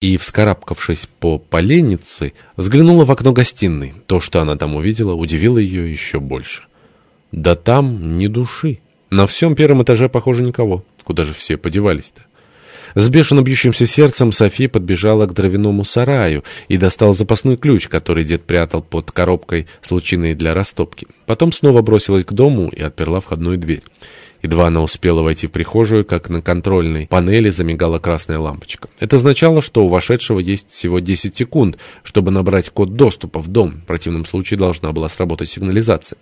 и, вскарабкавшись по поленнице, взглянула в окно гостиной. То, что она там увидела, удивило ее еще больше. Да там ни души. На всем первом этаже, похоже, никого. Куда же все подевались-то? С бешено бьющимся сердцем София подбежала к дровяному сараю и достала запасной ключ, который дед прятал под коробкой с лучиной для растопки. Потом снова бросилась к дому и отперла входную дверь. Едва она успела войти в прихожую, как на контрольной панели замигала красная лампочка. Это означало, что у вошедшего есть всего 10 секунд, чтобы набрать код доступа в дом. В противном случае должна была сработать сигнализация.